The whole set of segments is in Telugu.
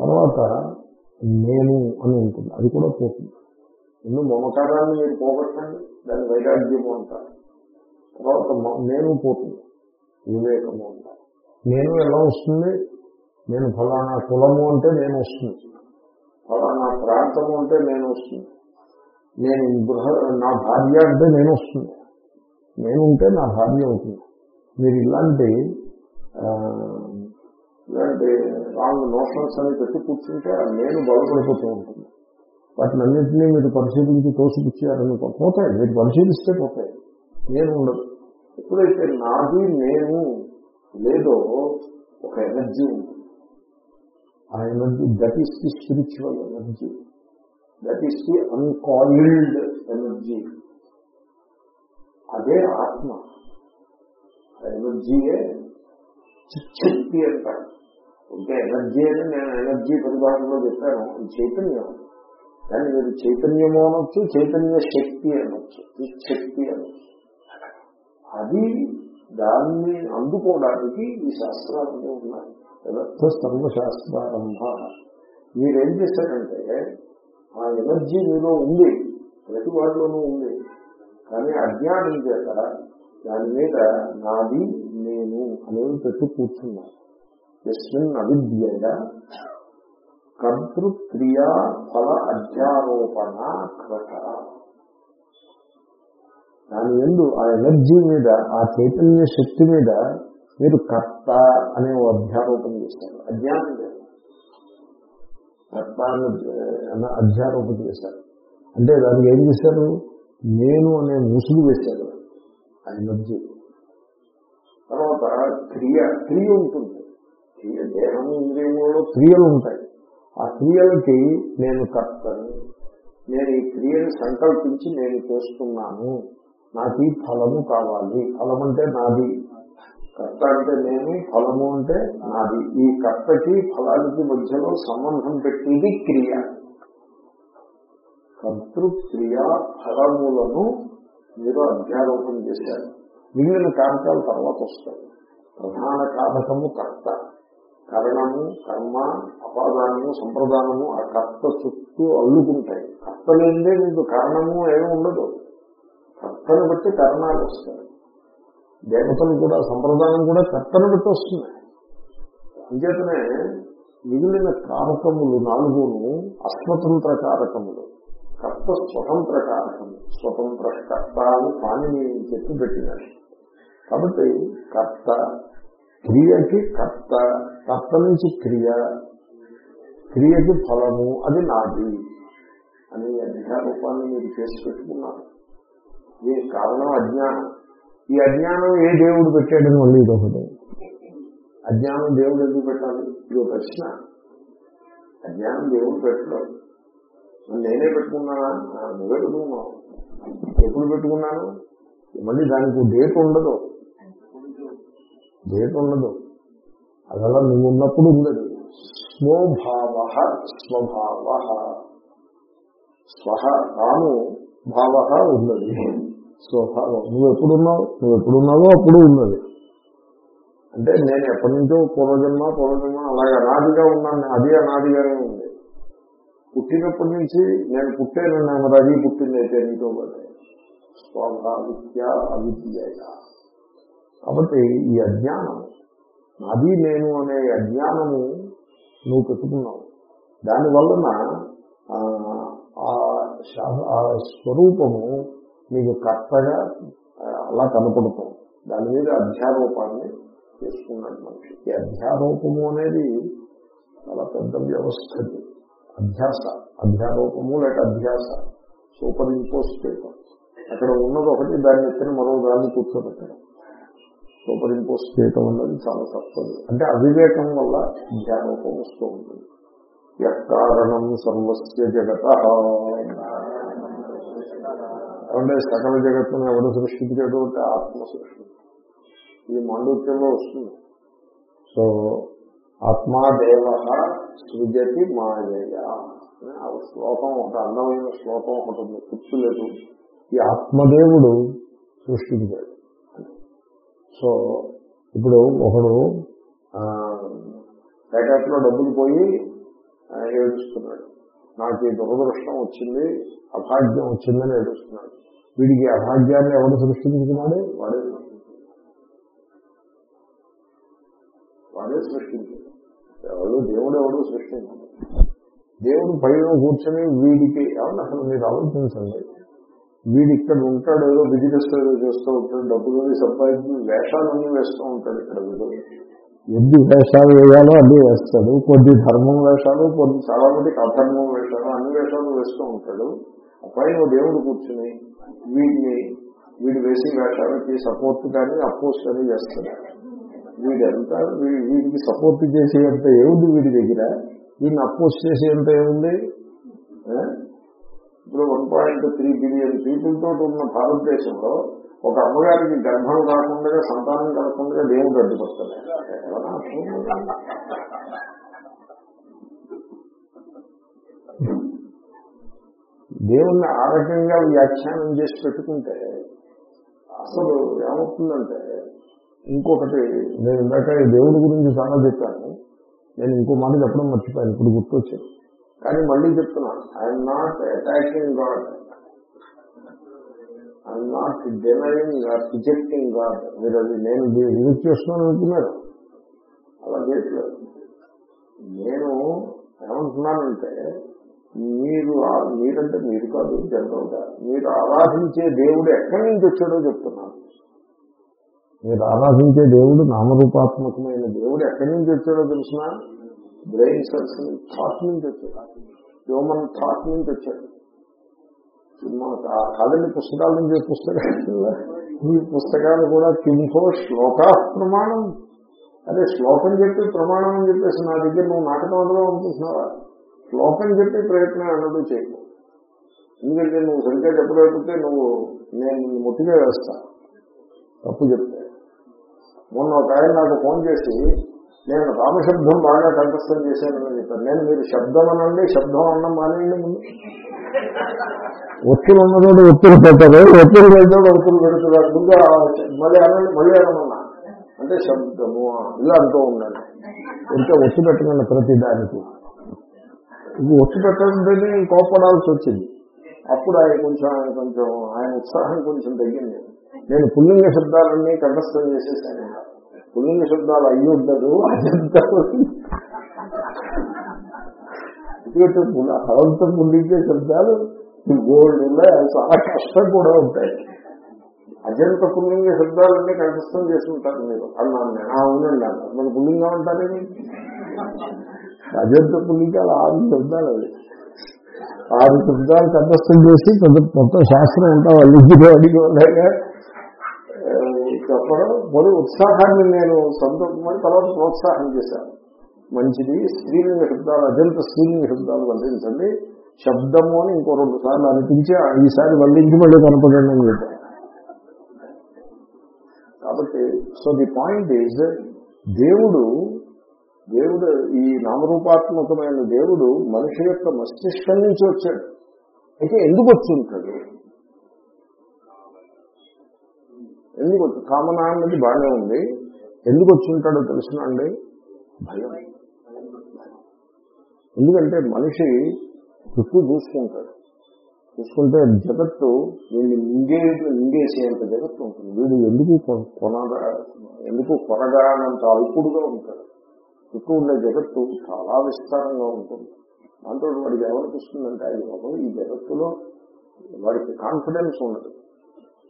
తర్వాత నేను అని ఉంటుంది. అది కూడా పోతుంది. ముందు మమకారాన్ని మీరు పోగొట్టండి దాన్ని వైరాగ్యము అంటారు. తర్వాత నేను పోతుంది. వివేకము అంటారు. నేను ఎలా వస్తుంది? నేను ఫలానా కులము అంటే నేను వస్తుంది. ఫలానా ప్రాంతము అంటే నేను వస్తుంది. నేను గృహ నా భార్య అంటే నేను వస్తుంది. నేను ఉంటే నా భార్య అవుతుంది. మీరు ఇలాంటి ఇలాంటి రాంగ్ నోషన్స్ అని పెట్టి కూర్చుంటే నేను బలపడిపోతూ ఉంటుంది వాటిని అన్నింటినీ మీరు పరిశీలించి తోసిపుచ్చారని పోతాయి. మీరు పరిశీలిస్తే పోతాయి. నేను ఉండదు ఎప్పుడైతే నాది నేను లేదో ఒక ఎనర్జీ ఉంటుంది ఆ energy that is the spiritual energy. That is the uncoiled energy. అదే ఆత్మ. ఆ ఎనర్జీయే చిచ్చక్తి అంటారు. అంటే ఎనర్జీ అని నేను ఎనర్జీ పరిభాషలో చెప్పాను ఇది చైతన్యం. కానీ మీరు చైతన్యము అనొచ్చు చైతన్య శక్తి అనొచ్చు శక్తి అనొచ్చు. అది దాన్ని అందుకోవడానికి ఈ శాస్త్రాలు ఉన్నాయి. యథర్థ సర్వశాస్త్రారంభ మీరేం చేశారంటే ఆ ఎనర్జీ మీలో ఉంది ప్రతి వాటిలోనూ ఉంది. కానీ అజ్ఞానం చేత దాని మీద నాది నేను అనేవి పెట్టి కూర్చున్నాను ఎస్మిన్ అవిద్య కర్తృక్రియా ఫల అధ్యారోపణ కృత దాని ఎందు ఆ ఎనర్జీ మీద ఆ చైతన్య శక్తి మీద మీరు కర్త అనే ఓ అధ్యారోపణ చేస్తారు అజ్ఞానం కర్త అన్న అధ్యారోపణ చేశారు. అంటే దానికి ఏం చేశారు? నేను అనే ముసుగు వేశారు. ఆ ఎనర్జీ. తర్వాత క్రియ క్రియ ఉంటుంది. దేహము ఇంద్రియములలో క్రియలు ఉంటాయి. ఆ క్రియలకి నేను కర్తను. నేను ఈ క్రియని సంకల్పించి నేను చేస్తున్నాను. నాకు ఈ ఫలము కావాలి. ఫలం అంటే నాది. కర్త అంటే నేను ఫలము అంటే నాది. ఈ కర్తకి ఫలానికి మధ్యలో సంబంధం పెట్టేది క్రియ. కర్తృక్రియ ఫలములను మీరు అధ్యారోపణ చేశారు. మిగిలిన కారకాలు తర్వాత వస్తాయి. ప్రధాన కారకము కర్త. కరణము కర్మ అపాదానము సంప్రదానము ఆ కర్త చుట్టూ అల్లుకుంటాయి. కర్త లేదే మీకు కారణము ఏమి ఉండదు. కర్తను బట్టి కారణాలు వస్తాయి. దేవతలు కూడా సంప్రదాయం కూడా కర్తను బట్టి వస్తున్నాయి. అంచేతనే మిగిలిన కారకములు నాలుగును అస్వతంత్ర కారకములు కర్త స్వతంత్ర కారకము స్వతంత్ర కర్త అని పాణిని చెప్పి పెట్టినారు కాబట్టి కర్త క్రియకి కర్త కర్త నుంచి క్రియ. క్రియకి ఫలము అది నాది అని అధ్యారూపాన్ని మీరు చేసి పెట్టుకున్నారు. ఈ కారణం అజ్ఞానం. ఈ అజ్ఞానం ఏ దేవుడు పెట్టాడని మళ్ళీ ఇదొకటి. అజ్ఞానం దేవుడు ఎందుకు పెట్టాలి? ఇది ప్రశ్న. అజ్ఞానం దేవుడు పెట్టడం. నేనే పెట్టుకున్నానా? నువ్వే పెట్టుకున్నావు. ఎప్పుడు పెట్టుకున్నాను? మళ్ళీ దానికి డేట్ ఉండదు. డేట్ ఉండదు అదలా నువ్వు ఉన్నప్పుడు ఉండదు స్వభావ. స్వభావ స్వహ తాను భావ ఉన్నది. స్వభావం నువ్వు ఎప్పుడున్నావు నువ్వు ఎప్పుడున్నావో అప్పుడు ఉన్నది. అంటే నేను ఎప్పటి నుంచో పూర్వజన్మ పూర్వజన్మ అలాగే అనాదిగా ఉన్నాను. అది అనాదిగానే ఉంది. పుట్టినప్పటి నుంచి నేను పుట్టాను. మరి అది పుట్టింది అయితే నీతో పాటు. స్వభావిత్య అవిద్య కాబట్టి ఈ అజ్ఞానం నాది నేను అనే అజ్ఞానము నువ్వు పెట్టుకున్నావు. దానివలన ఆ, ఆ స్వరూపము నీకు కర్తగా అలా కనపడుతుంది దాని మీద అధ్యారూపాన్ని చేసుకున్నాడు మనిషి. ఈ అధ్యారూపము అనేది చాలా పెద్ద వ్యవస్థది అధ్యాస అధ్యారూపము లేక అధ్యాస సూపర్ ఇంపోజ్ చేయటం అక్కడ ఉన్నది ఒకటి దాన్ని ఎత్తిన మరో దాన్ని కూర్చోబెట్టడం. సూపర్ ఇంపోజ్ చేయటం అన్నది చాలా తప్పదు. అంటే అవివేకం వల్ల జ్ఞానోపం వస్తూ ఉంటుంది. కారణం సర్వస్య జగత. అంటే సకల జగత్తును ఎవరు సృష్టించాడు అంటే ఆత్మ సృష్టి ఈ మాండూక్యంలో వస్తుంది. సో ఆత్మాదేవ సృజతి మాయయ. అని ఆ శ్లోకం ఒక అందమైన శ్లోకం ఒకటి ఉంది. లేదు ఈ ఆత్మదేవుడు సృష్టించాడు. సో ఇప్పుడు ఒకడు ప్యాకెట్లో డబ్బులు పోయి ఏడుస్తున్నాడు. నాకు ఈ దురదృష్టం వచ్చింది అభాగ్యం వచ్చిందని ఏడుస్తున్నాడు. వీడికి అభాగ్యాన్ని ఎవడు సృష్టించుకున్నాడు? వాడే వాడే సృష్టించాడు ఎవడు దేవుడు ఎవడు సృష్టించాడు. దేవుడు పైన కూర్చొని వీడికి ఏమన్నా అసలు మీరు ఆలోచించండి. వీడు ఇక్కడ ఉంటాడు ఏదో బిజినెస్ ఏదో చేస్తూ ఉంటాడు డబ్బులు సంపాదించి వేషాలన్నీ వేస్తూ ఉంటాడు ఇక్కడ వీడు. ఎన్ని వేషాలు వేయాలో అన్ని వేస్తాడు కొద్ది ధర్మం వేషాలు కొద్ది చాలా మందికి అధర్మం వేషాలు అన్ని వేషాలు వేస్తూ ఉంటాడు. పైన దేవుడు కూర్చుని వీడిని వీడు వేసి వేషాలకి సపోర్ట్ కానీ అపోజ్ కానీ చేస్తాడు. వీడంతా వీ- వీడికి సపోర్ట్ చేసేంత ఏముంది వీడి దగ్గర? వీడిని అపోజ్ చేసేంత ఏముంది? ఇప్పుడు one point three billion people తోటి ఉన్న భారతదేశంలో ఒక అమ్మగారికి గర్భం కాకుండా సంతానం కాకుండా దేవుడు అడ్డుపడుతుంది దేవుణ్ణి ఆ రకంగా వ్యాఖ్యానం చేసి పెట్టుకుంటే అసలు ఏమవుతుందంటే ఇంకొకటి నేను ఇందాక దేవుడి గురించి చాలా చెప్పాను. నేను ఇంకో మాట చెప్పడం మర్చిపోయాను ఇప్పుడు గుర్తొచ్చాను కానీ మళ్ళీ చెప్తున్నాను I'm not attacking God I'm not denying rejecting God మీరు అది నేను రిజెక్ట్ చేస్తున్నాను అనుకున్నారు. అలా చేయట్లేదు. నేను ఏమంటున్నానంటే మీరు మీరంటే మీరు కాదు జనరల్గా మీరు ఆరాధించే దేవుడు ఎక్కడి నుంచి వచ్చాడో చెప్తున్నాను. మీరు ఆరాధించే దేవుడు నామరూపాత్మకమైన దేవుడు ఎక్కడి నుంచి వచ్చాడో తెలిసినా? బ్రెయిన్ సెల్స్ థాట్ నుంచి వచ్చాడు హ్యూమన్ థాట్ నుంచి వచ్చాడు సినిమా కాదండి పుస్తకాల నుంచి పుస్తకాలు ఈ పుస్తకాలు కూడా కింఫో శ్లోక ప్రమాణం. అదే శ్లోకం చెప్పి ప్రమాణం అని చెప్పేసి నా దగ్గర నువ్వు నాటకంలో అనుకుంటున్నావా శ్లోకం చెప్పి ప్రయత్నం అన్నది చేయకు. ఎందుకంటే నువ్వు సరిగ్గా చెప్పలేకపోతే నువ్వు నేను నిన్ను ముట్టిగా వేస్తా. తప్పు చెప్తే. మొన్న ఒక ఆయన నాకు ఫోన్ చేసి నేను రామశబ్దం బాగా కంఠస్థం చేశానని చెప్పాను. నేను మీరు శబ్దం అనండి శబ్దం అన్నం మానేయండి ముందు. ఒత్తులు ఉన్నదోడు ఒత్తులు పెట్టరు ఒత్తులు పెట్టాడు ఒత్తులు పెడుతున్నారు. ముందు మళ్ళీ అనండి మళ్ళీ అనమన్నా అంటే శబ్దము ఇలా అంటూ ఉండండి ఇంకా ఒత్తు పెట్టకండి ప్రతి దానికి. ఇది ఒత్తు పెట్టండి కోపడాల్సి వచ్చింది. అప్పుడు ఆయన కొంచెం ఆయన కొంచెం ఆయన ఉత్సాహం కొంచెం తగ్గింది. నేను పుల్లింగ శబ్దాలన్నీ కంఠస్థం చేసేసాను. పుల్లింగ శబ్దాలు అయ్యుండదు అదంతా ఎందుకంటే పుల్ల హవంతో శబ్దాలు ఈ గోల్డ్ ఉన్నాయి అవి చాలా కష్టం కూడా ఉంటాయి. అజంత పుల్లింగ శబ్దాలన్నీ కంఠస్థం చేసుకుంటారు మీరు. అన్నాను నేను అవునండి అన్నారు మన పుల్లింగం ఉంటారని అజంత పుల్లింగాలు ఆరు శబ్దాలు అవి. ఆరు శబ్దాలు కంఠస్థం చేసి కొంత మొత్తం శాస్త్రం ఉంటాం వాళ్ళు అడిగి వాళ్ళగా చెప్పడం. మొదటి ఉత్సాహాన్ని నేను సంతోషమని తర్వాత ప్రోత్సాహం చేశాను. మంచిది స్త్రీలింగ శబ్దాలు అజంత స్త్రీలింగ శబ్దాలు వల్లించండి. శబ్దము అని ఇంకో రెండు సార్లు అనిపించి ఈసారి వల్లించి మళ్ళీ కనపడండి అని కాబట్టి సో ది పాయింట్ ఈజ్ దేవుడు దేవుడు ఈ నామరూపాత్మకమైన దేవుడు మనిషి యొక్క మస్తిష్కం నుంచి వచ్చాడు. అయితే ఎందుకు వచ్చి ఉంటాడు? ఎందుకు వచ్చి కామన అన్నది బాగానే ఉంది. ఎందుకు వచ్చి ఉంటాడో తెలుసునండి భయం. ఎందుకంటే మనిషి చుట్టూ చూసుకుంటాడు. చూసుకుంటే జగత్తు వీళ్ళు మింగే మింగేసేంత జగత్తు ఉంటుంది. వీడు ఎందుకు కొనగా ఎందుకు కొనగానంత అల్పుడుగా ఉంటాడు? చుట్టూ ఉండే జగత్తు చాలా విస్తారంగా ఉంటుంది. దాంతో వాడికి ఏమనిపిస్తుందంటే అది ఈ జగత్తులో వాడికి కాన్ఫిడెన్స్ ఉండదు.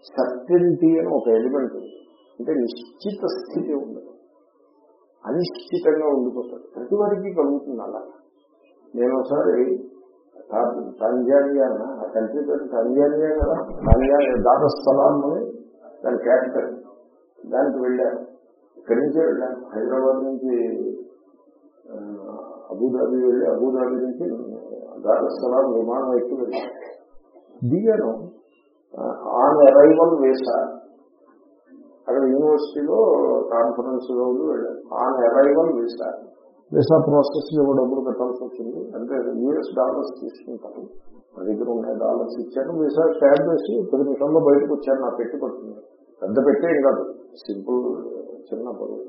సర్టెనిటీ అని ఒక ఎలిమెంట్ ఉంది. అంటే నిశ్చిత స్థితి ఉండదు అనిశ్చితంగా ఉండిపోతాడు. ప్రతి వారికి కలుగుతుంది అలా. నేను ఒకసారి టాంజానియా ఆ కంట్రీ పేరు టాంజానియా కదా? టాంజానియా దారస్థలం అని దాని క్యాపిటల్ దానికి వెళ్ళాను. ఇక్కడి నుంచే వెళ్ళాను. హైదరాబాద్ నుంచి అబుదాబి వెళ్ళి అబుదాబి నుంచి దారస్థలం విమానం ఎక్కి వెళ్ళాను. దిగాను. ఆన్ అరైవల్ వేసా అక్కడ యూనివర్సిటీలో కాన్ఫరెన్స్ రోజు వెళ్ళాను on arrival visa visa process ఏవో డబ్బులు కట్టాల్సి వచ్చింది. అంటే యూఎస్ డాలర్స్ తీసుకుంటారు. నా దగ్గర ఉన్నాయి డాలర్స్ ఇచ్చాను వీసా స్టాంప్ వేసి పది నిమిషాల్లో బయటకు వచ్చాను నా పెట్టి పడుతుంది పెద్ద పెట్టే కాదు. సింపుల్ చిన్న పరువు.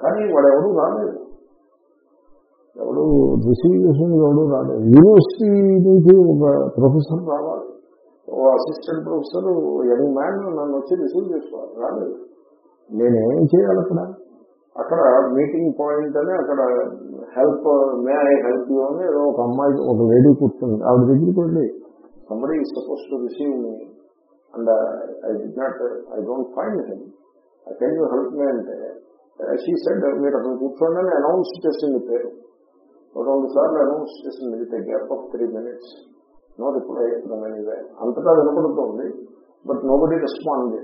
కానీ వాడు ఎవరు రాలేదు. ఎవడు రిసీవ్ చేసింది ఎవడు రాలేదు. యూనివర్సిటీ నుంచి ఒక ప్రొఫెసర్ రావాలి. ఓ అసిస్టెంట్ ప్రొఫెసర్ యంగ్ మ్యాన్ నన్ను వచ్చి రిసీవ్ చేసుకోవాలి. రాలేదు. నేనేం చేయాలి అక్కడ? అక్కడ మీటింగ్ పాయింట్ అని అక్కడ help may I help you అని ఏదో ఒక అమ్మాయి ఒక లేడీ కూర్చుంది. ఆవిడ దగ్గరికి వెళ్ళి somebody suppose to receive me and I did not I don't find him I can you help me అంటే షీ సెడ్ మీరు అక్కడ కూర్చోండి అని అనౌన్స్ చేసింది పేరు. ఒక రెండు సార్లు అనౌన్స్ చేసింది with gap of three minutes no reply anyway అంతటా వినపడుతోంది బట్ నో బడీ రెస్పాండ్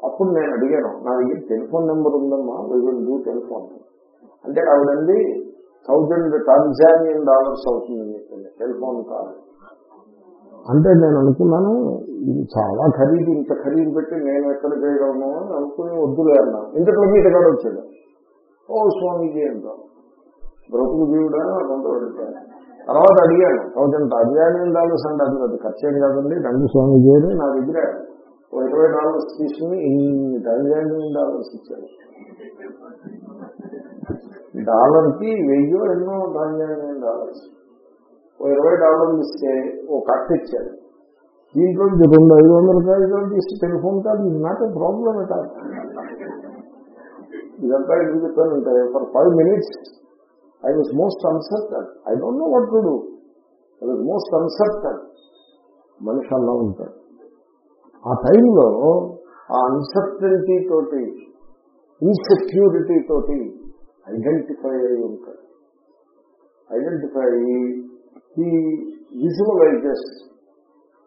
అప్పుడు నేను అడిగాను నా దగ్గర టెలిఫోన్ నెంబర్ ఉందమ్మా వీ విల్ డూ టెలిఫోన్ అంటే ఆవిడండి థౌజండ్ టాన్జానియన్ డాలర్స్ అవుతుంది టెలిఫోన్ కాల్ అంటే నేను అనుకున్నాను ఇది చాలా ఖరీదు ఇంత ఖరీదు పెట్టి నేను ఎక్కడ చేయగలను అని అనుకుని వద్దులే అన్నాను ఇంతలో ఈతగాడు వచ్చాడు ఓ స్వామీజీ అంటాం బ్రతుకు జీవుడా అదంతా వెళ్ళిపోయాను తర్వాత అడిగాను థౌజండ్ టాన్జానియన్ డాలర్స్ అంటే అది అది ఖర్చు ఏం కాదండి రంగు స్వామి గారు నా దగ్గర ఓ ఇరవై డాలర్స్ తీసుకుని ఇన్ని టాన్జానియన్ డాలర్స్ ఇచ్చాడు డాలర్కి వెయ్యో ఎన్నో టాన్జానియన్ డాలర్స్. ఓ ఇరవై డాలర్లు ఇస్తే ఓ కట్ ఇచ్చాడు దీంట్లో రెండు ఐదు వందల రూపాయలు తీసి టెలిఫోన్ కాదు నాకు ప్రాబ్లం ఇదంతా ఎందుకు చెప్పానంటే for five minutes I was most uncertain I don't know what to do I was most uncertain మనిషి అలా ఉంటాడు. ఆ టైంలో ఆ అన్సర్టనిటీ తోటి ఇన్సెక్యూరిటీ తోటి ఐడెంటిఫై అయి ఉంటాడు. ఐడెంటిఫై అయ్యి ఈ visualises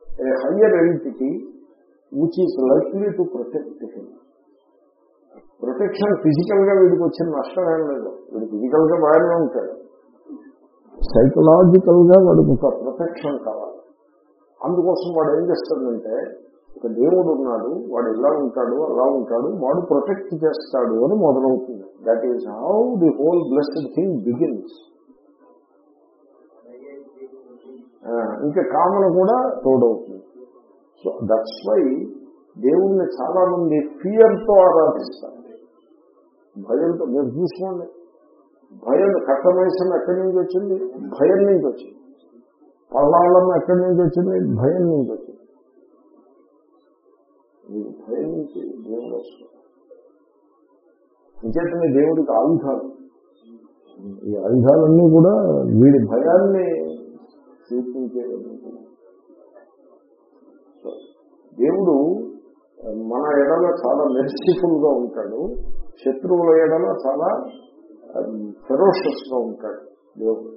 a higher entity which is likely to protect him protection ఫిజికల్గా వీడికి వచ్చిన నష్టం ఏం లేదు. వీడు ఫిజికల్గా బాగానే ఉంటాడు. సైకలాజికల్గా వాడికి ఒక ప్రొటెక్షన్ కావాలి. అందుకోసం వాడు ఏం చేస్తాడంటే ఒక దేవుడు ఉన్నాడు వాడు ఇలా ఉంటాడు అలా ఉంటాడు వాడు ప్రొటెక్ట్ చేస్తాడు అని మొదలవుతుంది. That is how the whole blessed thing begins ఇంకా కామన్ కూడా తోడవుతుంది. సో దట్స్ వై దేవుణ్ణి చాలా మంది ఫియర్తో ఆరాధిస్తారు. భయంతో మీరు చూసుకోండి. భయం కట్టమేసం ఎక్కడి నుంచి వచ్చింది? భయం నుంచి వచ్చింది. పల్లాళ్ళం ఎక్కడి నుంచి వచ్చింది? భయం నుంచి వచ్చింది. మీకు భయం నుంచి దేవుడు వస్తుంది అంచేతనే దేవుడికి ఆయుధాలు. ఈ ఆయుధాలన్నీ కూడా వీడి భయాన్ని సూచించేవన్నీ సో దేవుడు మన ఎడల చాలా మెర్సిఫుల్గా ఉంటాడు. శత్రువుల ఎడల చాలా um, ఫెరోషస్గా ఉంటాడు. దేవుడు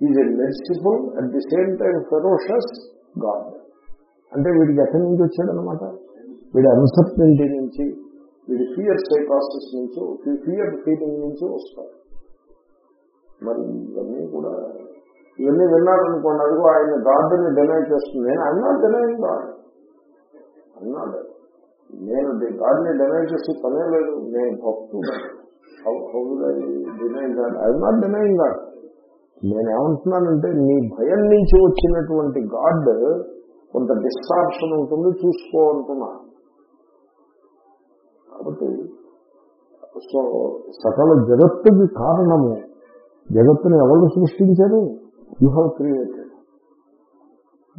is a merciful at the same time ferocious God అంటే వీడికి ఎక్కడి నుంచి వచ్చాడనమాట వీడి అన్సర్టనిటీ నుంచి వీడి ఫియర్ సైకాసిస్ నుంచి ఫియర్ ఫీలింగ్ నుంచి వస్తాడు. మరి ఇవన్నీ కూడా ఇవన్నీ విన్నారనుకోండి అదిగో ఆయన గాడ్ని డినై చేస్తుంది. నేను అన్నా డినై గాడ్ అన్నాడు నేను గాడ్ని డినై చేసి పనే లేదు. నేను భక్తుడు. ఐ నాట్ డినైంగ్ గాడ్ నేనేమంటున్నానంటే నీ భయం నుంచి వచ్చినటువంటి గాడ్ కొంత డిస్టార్షన్ ఉంటుంది చూసుకో అంటున్నా. కాబట్టి సో సకల జగత్తుకి కారణము. జగత్తుని ఎవరు సృష్టించారు? యూ హ్యావ్ క్రియేటెడ్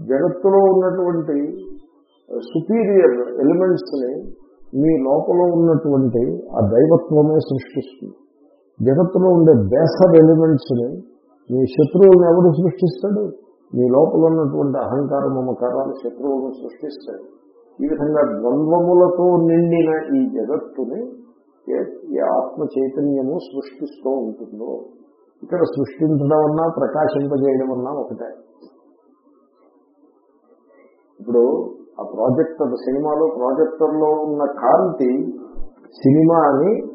జగత్తులో ఉన్నటువంటి సుపీరియర్ ఎలిమెంట్స్ని మీ లోపల ఉన్నటువంటి ఆ దైవత్వమే సృష్టిస్తుంది. జగత్తులో ఉండే బేసర్ ఎలిమెంట్స్ని మీ శత్రువులను ఎవరు సృష్టిస్తాడు? మీ లోపల ఉన్నటువంటి అహంకార మమకారాలు శత్రువులను సృష్టిస్తాయి. ఈ విధంగా ద్వంద్వములతో నిండిన ఈ జగత్తుని ఏ ఆత్మ చైతన్యము సృష్టిస్తూ ఉంటుందో ఇక్కడ సృష్టించడం అన్నా ప్రకాశింపజేయడం అన్నా ఒకటే. ఇప్పుడు ఆ ప్రాజెక్టర్ సినిమాలో ప్రాజెక్టర్లో ఉన్న కాంతి సినిమాని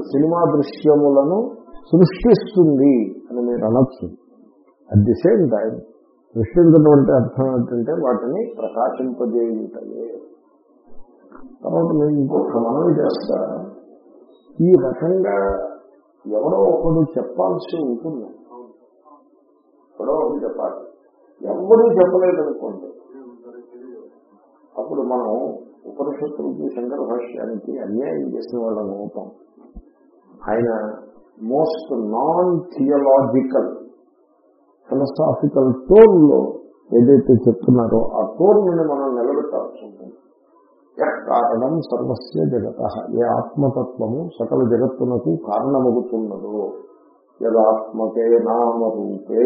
సినిమా దృశ్యములను సృష్టిస్తుంది అని మీరు అనొచ్చు. అట్ ది సేమ్ టైం సృష్టించినటువంటి అర్థం ఏంటంటే వాటిని ప్రకాశింపజేయుటయే. తర్వాత నేను ఇంకొక మనవి చేస్తా ఈ రకంగా ఎవరో ఒకడు చెప్పాల్సి ఉంటుంది. ఎవరో ఒకటి చెప్పాలి. ఎవరూ చెప్పలేదనుకోండి. అప్పుడు మనం ఉపనిషత్తులకి శంకర భాష్యానికి అన్యాయం చేసిన వాళ్ళని అవుతాం. ఆయన మోస్ట్ నాన్ థియలాజికల్ ఫిలసాఫికల్ టోన్లో ఏదైతే చెప్తున్నారో ఆ టోన్ని మనం నిలబెట్టాల్సి ఉంటుంది కారణం సర్వస్య జగత ఏ ఆత్మతత్వము సకల జగత్తునకు కారణమవుతున్నదో యదాత్మకే నామరూపే.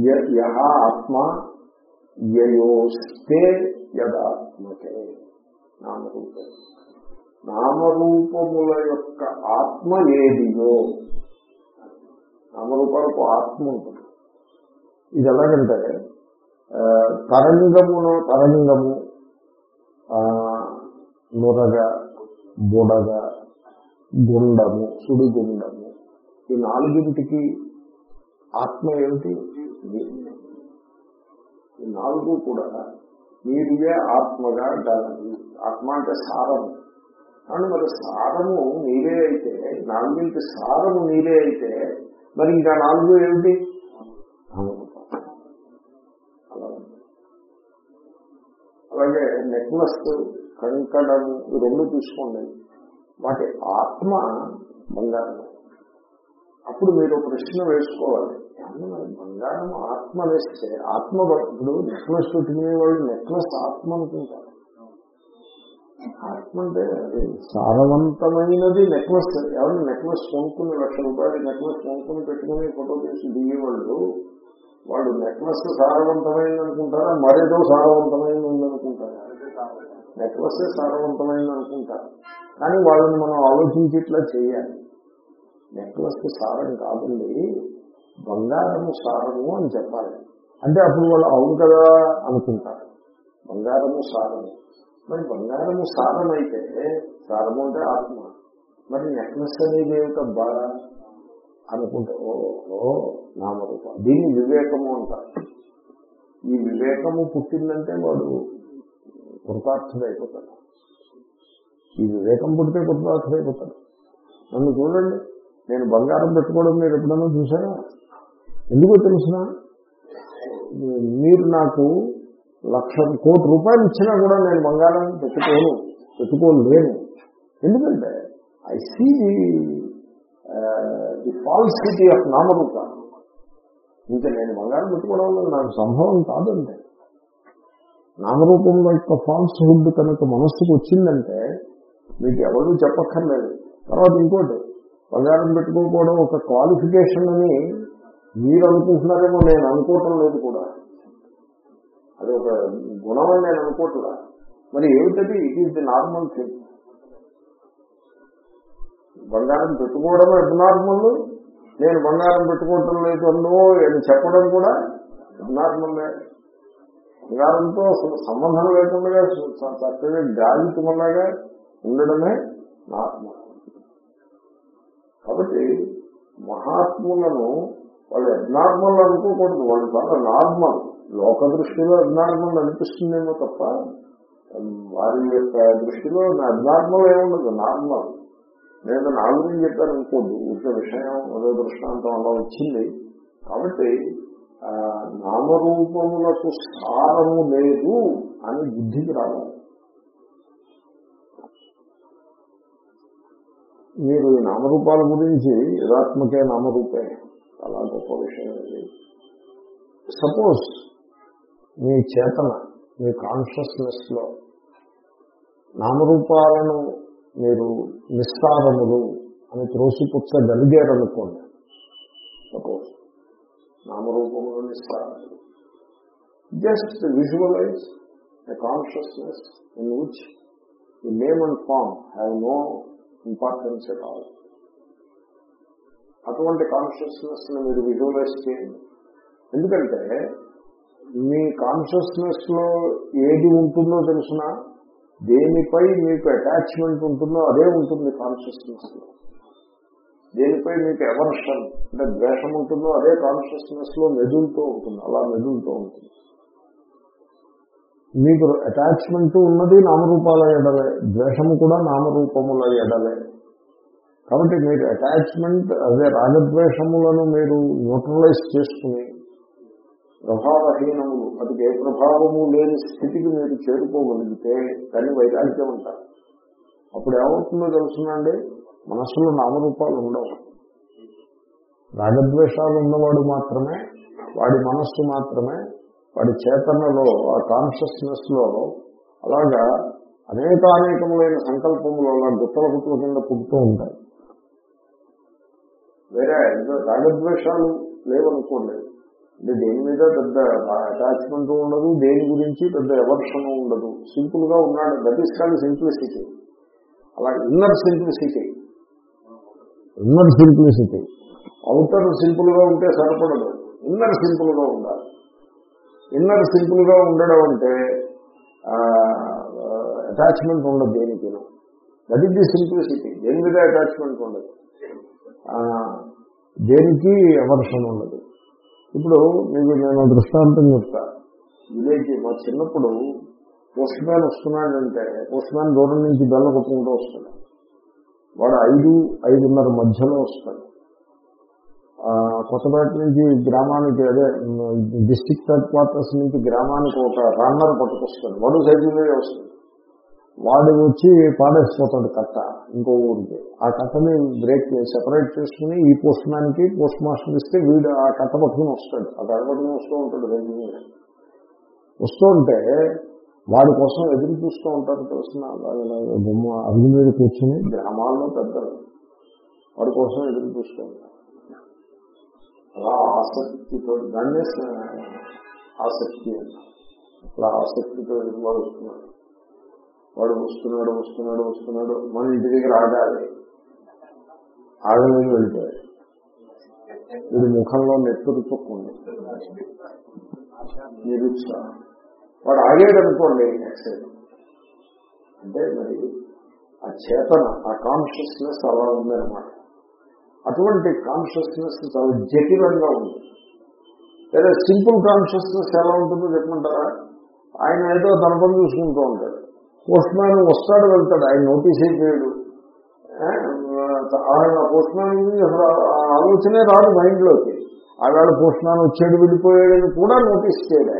య- ఆత్మ యయోస్తే యదాత్మకే. నామరూపే. నామరూపముల యొక్క ఆత్మ ఏదియో. నామరూపాలకు ఆత్మ ఉంటుంది. ఇది ఎలాగంటే ఆ, తరంగము ఆ, నురగ బుడగ గుండము సుడిగుండము. ఈ నాలుగింటికి ఆత్మ ఏమిటి? ఈ నాలుగు కూడా మీరువే ఆత్మగా గలవి ఆత్మ అంటే సారము. కానీ మరి సారము మీరే అయితే నాలుగింటి సారము మీరే అయితే మరి ఇంకా నాలుగు ఏమిటి? అలా అలాగే నెక్లెస్ కంకణం ఈ రెండు తీసుకోండి వాటి ఆత్మ బంగారం అప్పుడు మీరు ప్రశ్న వేసుకోవాలి. బంగారం ఆత్మ వేస్తే ఆత్మ ఇప్పుడు నెక్లెస్ పెట్టుకునే వాళ్ళు నెక్లెస్ ఆత్మ అనుకుంటారు. ఆత్మ అంటే అది సారవంతమైనది నెక్లెస్. ఎవరు నెక్లెస్ కొనుక్కుని లక్ష రూపాయలు నెక్లెస్ కొనుక్కుని పెట్టుకుని ఫోటో తీసి దిగేవాళ్ళు వాళ్ళు నెక్లెస్ సారవంతమైంది అనుకుంటారా మరేదో సారవంతమైంది ఉందనుకుంటారా నెక్లెస్ సారవంతమైంది అనుకుంటారు కానీ వాళ్ళని మనం ఆలోచించి ఇట్లా చేయాలి. నెక్లెస్ సారం కాదండి. బంగారము సారము అని చెప్పాలి. అంటే అప్పుడు వాళ్ళు అవును కదా అనుకుంటారు. బంగారము సారము. మరి బంగారము సారం అయితే సారము అంటే ఆత్మ. మరి నెక్లెస్ అనేది ఏమిటబ్బా అనుకుంటే ఓ నామరూపం. దీన్ని వివేకము అంటారు. ఈ వివేకము పుట్టిందంటే వాడు కృతార్థుడైపోతాడు. ఈ వివేకం పుట్టితే కృతార్థుడైపోతాడు. నన్ను చూడండి. నేను బంగారం పెట్టుకోవడం మీరు ఎప్పుడన్నా చూసారా? ఎందుకో తెలిసిన? మీరు నాకు లక్ష కోటి రూపాయలు ఇచ్చినా కూడా నేను బంగారం పెట్టుకోను పెట్టుకోలేను ఎందుకంటే I see the the falsity of నామరూప ఇంకా నేను బంగారం పెట్టుకోవడం వల్ల నాకు సంభవం కాదండి నామరూపంలో యొక్క ఫాల్స్ హుడ్ కనుక మనస్సుకు వచ్చిందంటే మీకు ఎవరూ చెప్పక్కర్లేదు. తర్వాత ఇంకోటి బంగారం పెట్టుకోకపోవడం ఒక క్వాలిఫికేషన్ అని మీరు అనుకుంటున్నారేమో నేను అనుకోవటం లేదు కూడా. అది ఒక గుణం అని నేను అనుకోవట్లా. మరి ఏమిటది? It is the normal thing బంగారం పెట్టుకోవడం అబ్నార్మల్ నేను బంగారం పెట్టుకోవటం లేదు అన్నో అని చెప్పడం కూడా అబ్నార్మల్లే బంగారంతో సంబంధం లేకుండా చక్కగా గాలి తుమలాగా ఉండడమే నార్మల్ కాబట్టి మహాత్ములను వాళ్ళు అబ్నార్మల్ అనుకోకూడదు. వాళ్ళు చాలా నార్మల్. లోక దృష్టిలో అబ్నార్మల్ అనిపిస్తుందేమో తప్ప వారి యొక్క దృష్టిలో అబ్నార్మల్ ఏముండదు నార్మల్. నేను నా గురించి చెప్పాను అనుకోండి ఇంత విషయం అదే దృష్టాంతం అలా వచ్చింది. కాబట్టి నామరూపములకు సారము లేదు అని బుద్ధికి రావాలి. మీరు ఈ నామరూపాల గురించి యథాత్మకే నామరూపే. చాలా గొప్ప విషయం అది సపోజ్ మీ చేతన మీ కాన్షియస్నెస్లో నామరూపాలను మీరు నిస్సారములు అని త్రోసిపుచ్చగలిగారనుకోండి. సపోజ్ నామరూపములు నిస్సారములు. Just visualise the consciousness in which the name and form have no importance at all అటువంటి కాన్షియస్నెస్ని మీరు విజువలైజ్ చేయండి. ఎందుకంటే మీ కాన్షియస్నెస్లో ఏది ఉంటుందో తెలిసిన దేనిపై మీకు అటాచ్మెంట్ ఉంటుందో అదే ఉంటుంది కాన్షియస్నెస్లో. దేనిపై మీకు ఎవర్షన్ అంటే ద్వేషం ఉంటుందో అదే కాన్షియస్నెస్లో మెదులుతూ ఉంటుంది అలా మెదులుతూ ఉంటుంది. మీకు అటాచ్మెంట్ ఉన్నది నామరూపాల ఎడలే ద్వేషము కూడా నామరూపముల ఎడలే. కాబట్టి మీరు అటాచ్మెంట్ అదే రాగద్వేషములను మీరు న్యూట్రలైజ్ చేసుకుని ప్రభావహీనములు అది ఏ ప్రభావము లేని స్థితికి మీరు చేరుకోగలిగితే దాన్ని వైరాగ్యం ఉంటారు అప్పుడు ఏమవుతుందో తెలుసునండి మనస్సులో నామరూపాలు ఉండవు. రాగద్వేషాలు ఉన్నవాడు మాత్రమే వాడి మనస్సు మాత్రమే వాడి చేతనలో ఆ కాన్షియస్నెస్లో అలాగా అనేకానేకములైన సంకల్పములు అలా గుట్టల గుట్టల కింద పుడుతూ ఉంటాయి. వేరే రాగద్వేషాలు లేవనుకోండి. అంటే దేని మీద పెద్ద అటాచ్మెంట్ ఉండదు దేని గురించి పెద్ద ఎవర్షను ఉండదు. సింపుల్గా ఉన్నాడు. దట్ ఈస్ కాల్డ్ సింప్లిసిటీ అలా inner simplicity inner simplicity outer సింపుల్గా ఉంటే సరిపడదు. ఇన్నర్ సింపుల్గా ఉండాలి. ఇన్నర్ సింపుల్గా ఉండడం అంటే అటాచ్మెంట్ ఉండదు దేనికి దట్ ఈస్ ది సింప్లిసిటీ దేని మీద అటాచ్మెంట్ ఉండదు? దేనికి ఎవర్షన్ ఉండదు. ఇప్పుడు మీకు నేను దృష్టాంతం చెప్తా. విలేజ్ మా చిన్నప్పుడు పోస్ట్ మ్యాన్ వస్తున్నాడంటే పోస్ట్ మ్యాన్ దూరం నుంచి బెల్ల కొట్టుకుంటూ వస్తాడు. వాడు ఐదు ఐదున్నర మధ్యలో వస్తాడు. ఆ, కొత్తపేట నుంచి గ్రామానికి అదే డిస్టిక్ హెడ్ క్వార్టర్స్ నుంచి గ్రామానికి ఒక రన్నర్ పట్టుకొస్తాడు. వాడు సైకిల్ మీద వస్తాడు. వాడు వచ్చి పాడేసిపోతాడు కట్ట ఇంకో ఊరికి. ఆ కట్టని బ్రేక్ సెపరేట్ చేసుకుని ఈ పోస్ట్ పోస్ట్ మాస్టర్ ఇస్తే వీడు ఆ కట్ట పట్టుకుని వస్తాడు. ఆ కట్ట పట్టుకుని వస్తూ ఉంటాడు సైకిల్ మీద. వస్తూ ఉంటే వాడి కోసం ఎదురు చూస్తూ ఉంటారు తెలిసిన బొమ్మ అరుగు మీద కూర్చుని గ్రామాల్లో పెద్దలు. వాడి కోసం ఎదురు చూస్తూ ఉంటారు అలా ఆసక్తితో దాన్నే ఆసక్తి అలా ఆసక్తితో ఎదురువాడు వస్తున్నాడు. వాడు వస్తున్నాడు వస్తున్నాడు వస్తున్నాడు. మన ఇంటి దగ్గర ఆగాలి. ఆగలేదు వెళ్తే వీడి ముఖంలో నెత్తురు చుక్కుంది నిరుత్సాహం. వాడు ఆగేడు అనుకోండి యాక్సిడెంట్ అంటే మరి ఆ చేతన ఆ కాన్షియస్నెస్ అలా ఉందన్నమాట. అటువంటి కాన్షియస్నెస్ చాలా జటిలంగా ఉంది. లేదా సింపుల్ కాన్షియస్నెస్ ఎలా ఉంటుందో చెప్పమంటారా? ఆయన ఏదో తన పని చూసుకుంటూ ఉంటాడు. పోస్ట్ మ్యాన్ వస్తాడు వెళ్తాడు ఆయన నోటీస్ అయిపోయాడు. ఆయన పోస్ట్ మ్యాన్ అసలు ఆ ఆలోచనే రాదు మైండ్లోకి. ఆగాడు పోస్ట్ మ్యాన్ వచ్చాడు వెళ్ళిపోయాడని కూడా నోటీస్ చేయడు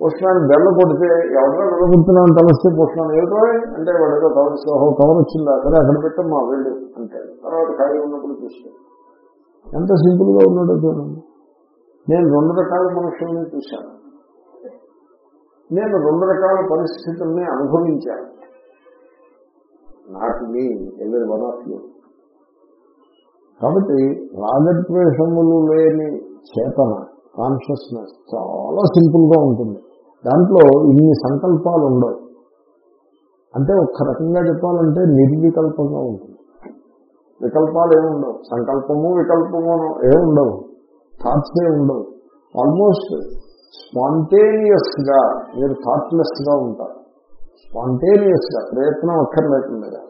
పోస్ట్ మ్యాన్ బెల్ల కొడితే ఎవరైనా వెళ్ళగొడుతున్నాను తలస్తే పోస్ట్ మ్యాన్ ఏదో అంటే వాడు కవర్ ఓహో కవర్ వచ్చిందా సరే అక్కడ పెట్టాం మా వెళ్ళి అంటాడు. తర్వాత ఖాళీ ఉన్నప్పుడు చూస్తాడు. ఎంత సింపుల్గా ఉన్నాడో చూడండి. నేను రెండు రకాల మనుషుల్ని చూశాను. నేను రెండు రకాల పరిస్థితుల్ని అనుభవించాను. నాట్ మీ ఎవరి వన్ ఆఫ్ యూ కాబట్టి రాగద్వేషములు లేని చేతన కాన్షియస్నెస్ చాలా సింపుల్గా ఉంటుంది. దాంట్లో ఇన్ని సంకల్పాలు ఉండవు. అంటే ఒక్క రకంగా చెప్పాలంటే నిర్వికల్పంగా ఉంటుంది. వికల్పాలు ఏమి ఉండవు. సంకల్పము వికల్పము ఏముండవు థాట్స్ ఉండవు. ఆల్మోస్ట్ స్పాంటేనియస్గా మీరు థాట్లెస్గా ఉంటారు. స్పాంటేనియస్గా ప్రయత్నం అక్కర్లేకుండా.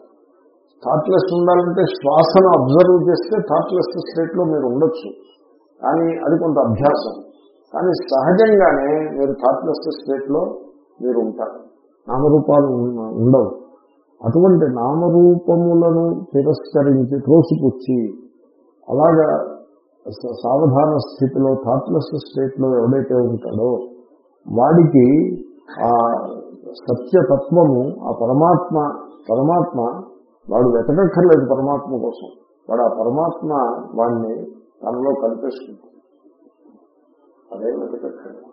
థాట్లెస్ ఉండాలంటే శ్వాసను అబ్జర్వ్ చేస్తే థాట్లెస్ స్టేట్లో మీరు ఉండొచ్చు. కానీ అది కొంత అభ్యాసం. కానీ సహజంగానే మీరు థాట్లెస్ స్టేట్లో మీరు ఉంటారు. నామరూపాలు ఉండవు. అటువంటి నామరూపములను తిరస్కరించి త్రోసిపుచ్చి అలాగా సావధాన స్థితిలో థాట్లెస్ స్టేట్లో ఎవడైతే ఉంటాడో వాడికి ఆ సత్యతత్వము ఆ పరమాత్మ పరమాత్మ వాడు వెతకక్కర్లేదు పరమాత్మ కోసం. వాడు ఆ పరమాత్మ వాడిని తనలో కల్పిస్తుంది అదే వెతకక్కర్లేదు.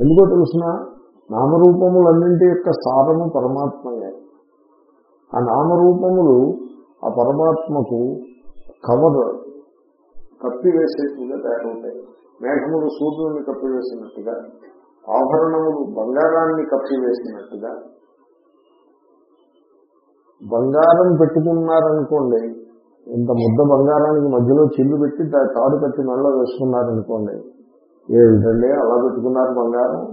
ఎందుకో తెలుసిన? నామరూపములన్నింటి యొక్క సారము పరమాత్మయే. ఆ నామరూపములు ఆ పరమాత్మకు కవర్ కప్పివేసేట్టుగా తయారవుతాయి. మేఘములు సూర్యుడిని కప్పివేసినట్టుగా ఆభరణములు బంగారాన్ని కప్పివేసినట్టుగా బంగారం పెట్టుకున్నారనుకోండి ఇంత ముద్ద బంగారానికి మధ్యలో చిల్లు పెట్టి దాని తాడు కట్టి మెడలో వేసుకున్నారనుకోండి ఏమిటండి అలా పెట్టుకున్నారు బంగారం?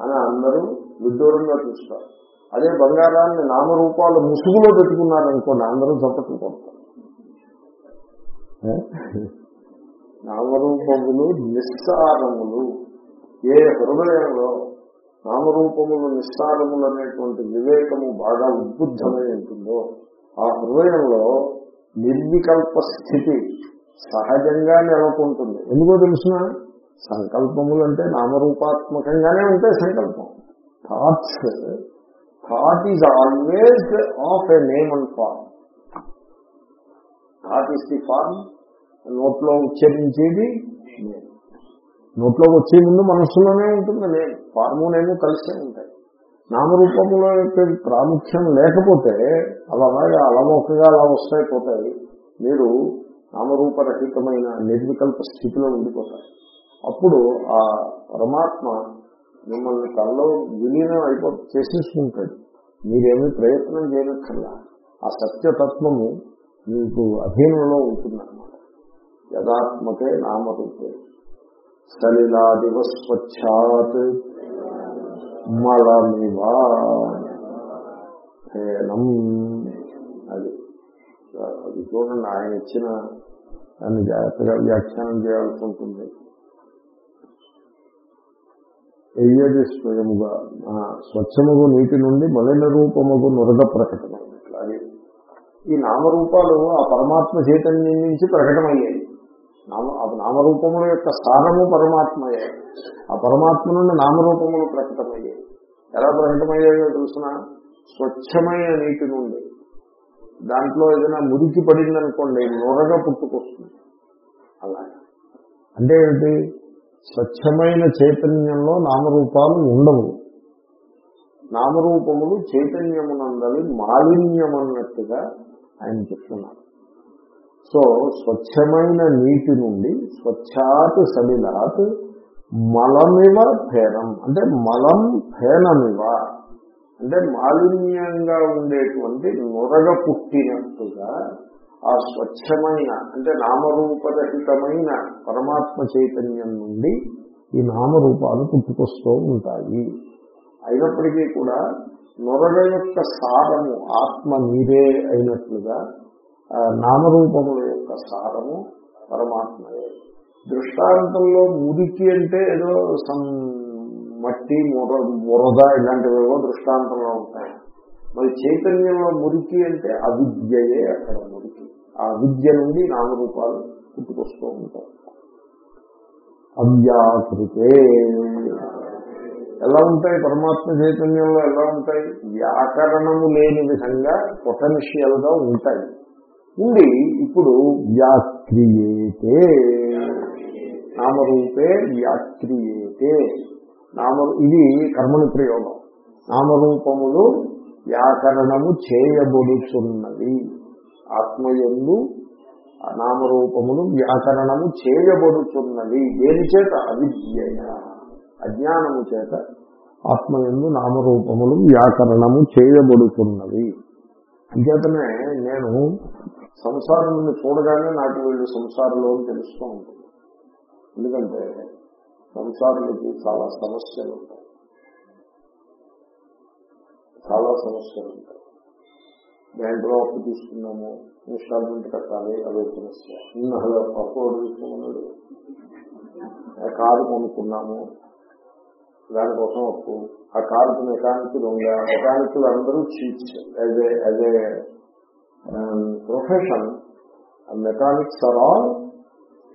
అని అందరూ విడ్డూరంగా చూస్తారు. అదే బంగారాన్ని నామరూపాలు ముసుగులో పెట్టుకున్నారనుకోండి అందరూ చప్పట్లు కొడతారు. నామరూపములు నిస్సారములు. ఏ హృదయంలో నామరూపములు నిస్సారములు అనేటువంటి వివేకము బాగా ఉద్బుద్ధమై ఉంటుందో ఆ హృదయంలో నిర్వికల్ప స్థితి సహజంగా నెలకొంటుంది. ఎందుకో తెలుసిన? సంకల్పములు అంటే నామరూపాత్మకంగానే ఉంటాయి సంకల్పం. Thoughts thought is always of a name and form that is the form నోట్లో ఉచ్చరించేది నేను. నోట్లోకి వచ్చే ముందు మనస్సులోనే ఉంటుంది నేను ఫార్ము నేను కలిసే ఉంటాయి. నామరూపముల యొక్క ప్రాముఖ్యం లేకపోతే అవి అలాగే అలమోకగా అలా వస్తాయి పోతాయి. మీరు నామరూపరహితమైన నిర్వికల్ప స్థితిలో ఉండిపోతారు. అప్పుడు ఆ పరమాత్మ మిమ్మల్ని కళ్ళలో విలీనం అయిపో చేసేసుకుంటాడు. మీరేమీ ప్రయత్నం చేయనక్కర్లా. ఆ సత్యతత్వము మీకు అధీనంలో ఉంటుందన్నమాట. యథాత్మకే నామరూపే. సలిలాదివ స్వచ్ఛాత్ హేనం. అది. అది చూడండి ఆయన ఇచ్చిన దాన్ని జాగ్రత్తగా వ్యాఖ్యానం చేయాల్సి ఉంటుంది. ఎయ్యది స్వయముగా ఆ, స్వచ్ఛముగు నీటి నుండి మలిన రూపముగు నురద ప్రకటన. ఈ నామరూపాలు ఆ పరమాత్మ చైతన్యం నుంచి ప్రకటమయ్యాయి. నామ నామరూపముల యొక్క స్థానము పరమాత్మయే. ఆ పరమాత్మ నుండి నామరూపములు ప్రకటమయ్యాయి. ఎలా ప్రకటమయ్యాయో తెలుసిన స్వచ్ఛమైన నీటి నుండి. దాంట్లో ఏదైనా మురికి పడిందనుకోండి నొరగా పుట్టుకొస్తుంది. అలా. అంటే ఏంటి? స్వచ్ఛమైన చైతన్యంలో నామరూపాలు ఉండవు. నామరూపములు చైతన్యమునందలి మాలిన్యమన్నట్టుగా ఆయన చెప్తున్నారు. సో స్వచ్ఛమైన నీటి నుండి స్వచ్ఛాత్ సలిలాత్ మలమివ ఫేనం అంటే మలం ఫేనమివ అంటే మాలిన్యంగా ఉండేటువంటి నొరగ పుట్టినట్టుగా ఆ స్వచ్ఛమైన అంటే నామరూపరహితమైన పరమాత్మ చైతన్యం నుండి ఈ నామరూపాలు పుట్టుకొస్తూ ఉంటాయి. అయినప్పటికీ కూడా నొరగ యొక్క సారము ఆత్మ మీరే అయినట్లుగా నామరూపముల యొక్క సారము పరమాత్మయే. దృష్టాంతంలో మురికి అంటే ఏదో సం మట్టి ముర బురద ఇలాంటివేవో దృష్టాంతంలో ఉంటాయి. మరి చైతన్యంలో మురికి అంటే అవిద్యయే అక్కడ మురికి. ఆ విద్య నుండి నామరూపాలు పుట్టుకొస్తూ ఉంటాయి. అవ్యాకృతే. ఎలా ఉంటాయి? పరమాత్మ చైతన్యంలో ఎలా ఉంటాయి? వ్యాకరణము లేని విధంగా పొటెన్షియల్గా ఉంటాయి. ఉండి ఇప్పుడు వ్యాక్రియేతే. నామరూపే వ్యాక్రియేతే. నామ ఇది కర్మని ప్రయోగం. నామరూపములు వ్యాకరణము చేయబడుతున్నది ఆత్మయందు నామరూపములు వ్యాకరణము చేయబడుతున్నది దేని చేత అవిద్య అజ్ఞానము చేత ఆత్మ ఎందు నామరూపములు వ్యాకరణము చేయబడుతున్నవి. అంచేతనే నేను సంసారాన్ని చూడగానే నాకు వీళ్ళు సంసారంలో తెలుస్తూ ఉంటుంది ఎందుకంటే సంసారులకి చాలా సమస్యలు ఉంటాయి. చాలా సమస్యలు ఉంటాయి. బ్యాంకులో అప్పు తీసుకున్నాము ఇన్స్టాల్మెంట్ కట్టాలి అదే సమస్య. నిన్న అప్పోడు తీసుకున్నాడు కారు కొనుక్కున్నాము దానికోసం అప్పు ఆ కారుకి మెకానిక్ ఉందా? మెకానిక్లు అందరూ cheats as a as a profession mechanics are all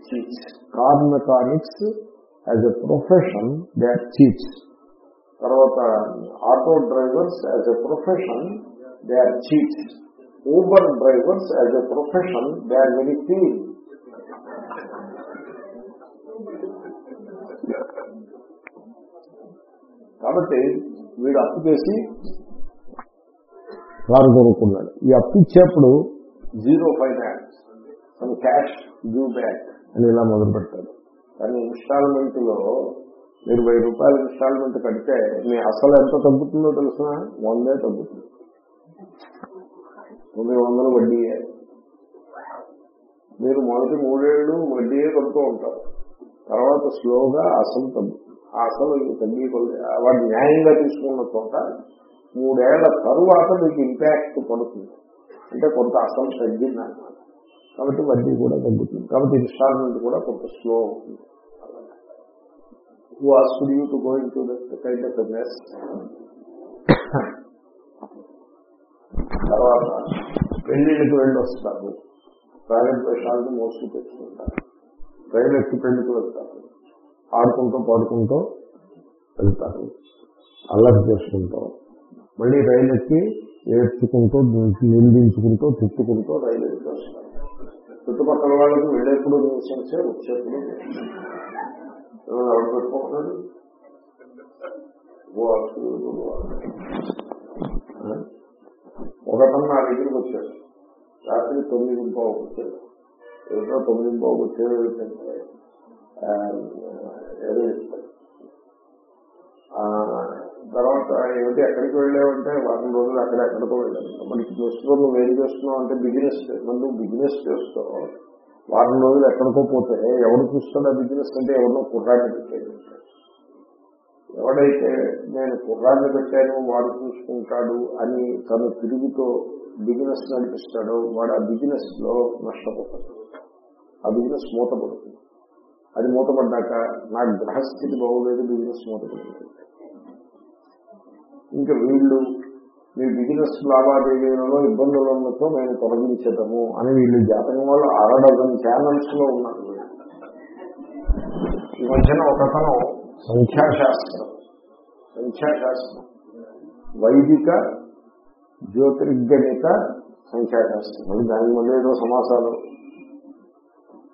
cheats car mechanics as a profession they are cheats తర్వాత auto drivers as a profession they are cheats Uber drivers as a profession they are very clean కాబట్టి వీడు అప్పు చేసి కారు కొనుక్కున్నాడు. ఈ అప్పు ఇచ్చేప్పుడు zero finance some cash due back అని ఇలా మొదలు పెడతాడు. కానీ ఇన్స్టాల్మెంట్లో మీరు వెయ్యి రూపాయల ఇన్స్టాల్మెంట్ కడితే మీ అసలు ఎంత తగ్గుతుందో తెలిసిన వందే తగ్గుతుంది. తొమ్మిది వందలు వడ్డీయే మీరు మొదటి మూడేళ్ళు వడ్డీయే కడుతూ ఉంటారు. తర్వాత స్లోగా అసలు తగ్గుతుంది. ఆ అసలు తగ్గి వాడు న్యాయంగా తీసుకున్న చోట మూడేళ్ళ తరువాత మీకు ఇంపాక్ట్ పడుతుంది. అంటే కొంత అసలు తగ్గింది అన్నమాట కాబట్టి వడ్డీ కూడా తగ్గుతుంది. కాబట్టి ఇన్స్టాల్మెంట్ కూడా కొంత స్లో అవుతుంది. హూ ఆస్కుడ్ యూ టు తర్వాత పెళ్ళిళ్ళకి వెళ్ళి వస్తారు ప్రైవేట్ వేషాలను మోసుకు తెచ్చుకుంటారు. రైలు ఎక్కి పెళ్ళికి వెళ్తారు ఆడుకుంటూ పాడుకుంటూ వెళ్తారు. అల్లరి చేసుకుంటూ మళ్ళీ రైలు ఎక్కి ఏడ్చుకుంటూ నిందించుకుంటూ తిట్టుకుంటూ రైలు ఎక్కి వస్తారు చుట్టుపక్కల వాళ్ళకి వెళ్ళేప్పుడు న్యూసెన్సే వచ్చేప్పుడు ఏమైనా ఎవరు పెట్టుకుంటున్నాడు ఒకతను నా దగ్గరికి వచ్చాడు. రాత్రి తొమ్మిది బాబు వచ్చాడు ఏదో తొమ్మిది బాబు వచ్చేది తర్వాత ఏమిటి ఎక్కడికి వెళ్ళావంటే వారం రోజులు అక్కడ ఎక్కడికో వెళ్ళాను మనకి ప్రస్తుతం నువ్వు ఏం చేస్తున్నావు అంటే బిజినెస్ నువ్వు బిజినెస్ చేస్తావు వారం రోజులు ఎక్కడికో పోతే ఎవడు చూస్తున్నా బిజినెస్ అంటే ఎవరినో కుర్రాన్ని పెట్టాడు ఎవడైతే నేను కుర్రాన్ని పెట్టాను వాడు చూసుకుంటాడు అని తను తిరుగుతో బిజినెస్ నడిపిస్తాడో వాడు ఆ బిజినెస్లో నష్టపోతాడు. ఆ బిజినెస్ మూతపడుతుంది. అది మూతపడ్డాక నా గ్రహస్థితి బాగోలేదు బిజినెస్ మూతపడింది. ఇంకా వీళ్ళు మీ బిజినెస్ లావాదేవీలలో ఇబ్బందులు ఉన్నతో మేము తొలగించటము అని వీళ్ళు జాతకం వల్ల అరడజన్ ఛానల్స్లో ఉన్నారు. ఈ మధ్యన ఒకతను సంఖ్యాశాస్త్రం సంఖ్యాశాస్త్రం వైదిక జ్యోతిర్గణిత సంఖ్యాశాస్త్రం. మళ్ళీ దాని మళ్ళీ ఏదో సమాసాలు